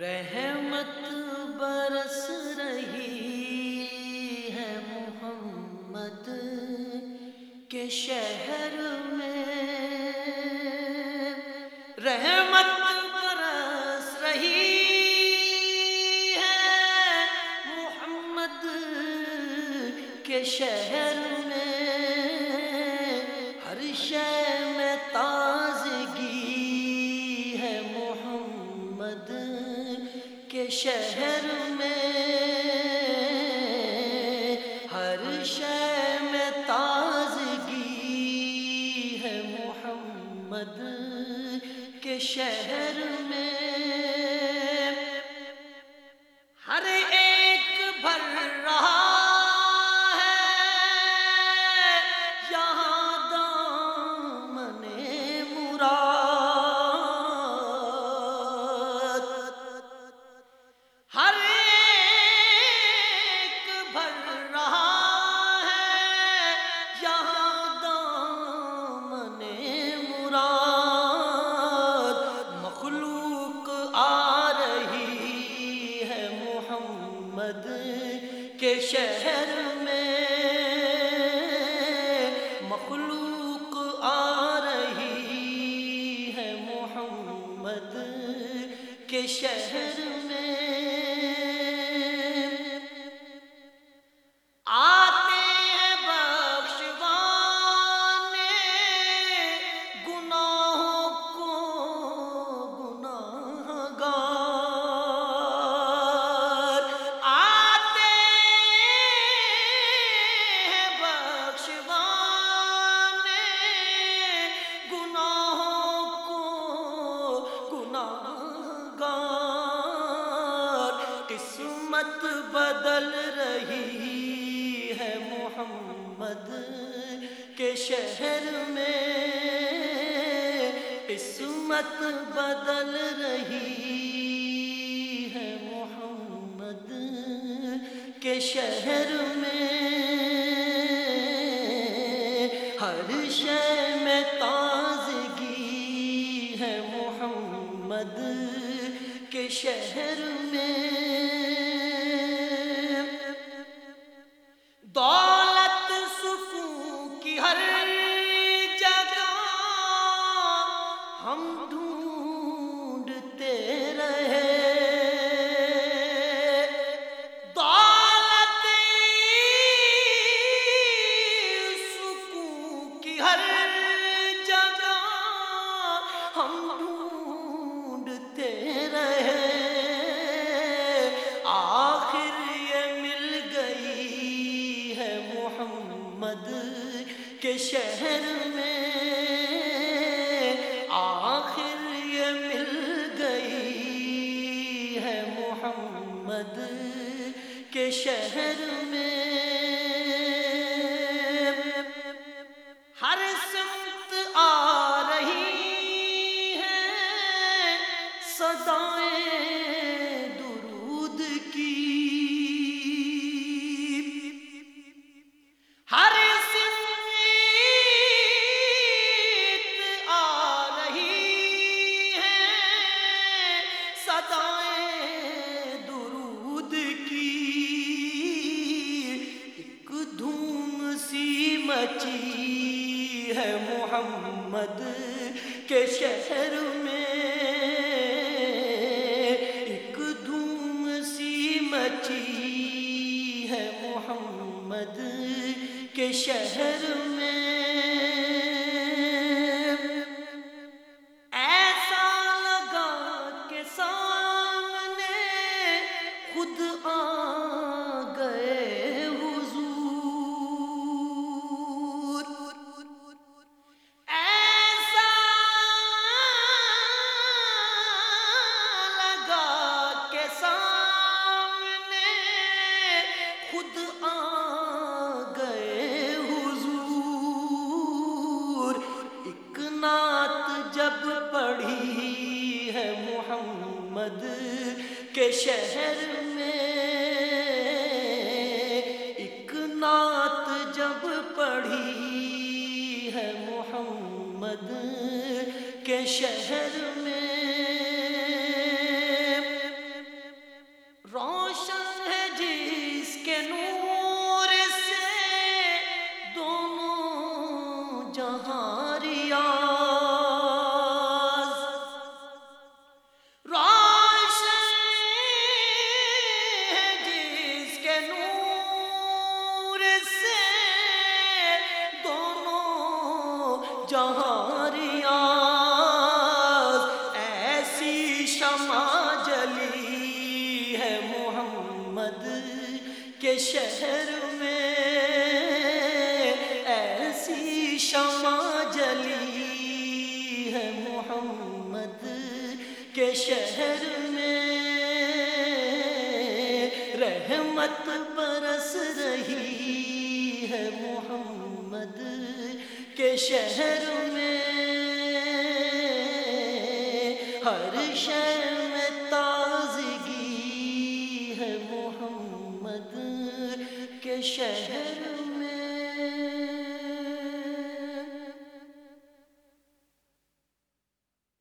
رحمت برس رہی ہے محمد کے شہر میں۔ رحمت برس رہی ہے محمد کے شہر شے میں تازگی ہے محمد کے شہر شہر کے شہر میں قسمت بدل رہی ہے محمد کے شہر میں۔ ہر شے میں تازگی ہے محمد کے شہر میں۔ محمد کے شہر میں آخر یہ مل گئی ہے محمد کے شہر میں ہے محمد کے شہر میں۔ ایک دھوم سی مچی ہے محمد کے شہر میں۔ ایسا لگا کہ سامنے خود آ محمد کے شہر میں اک نعت جب پڑھی ہے محمد کے شہر میں روشن ہے جس کے نور شہر میں ایسی شمع جلی ہے محمد کے شہر میں۔ رحمت برس رہی ہے محمد کے شہر میں۔ ہر شہر شہر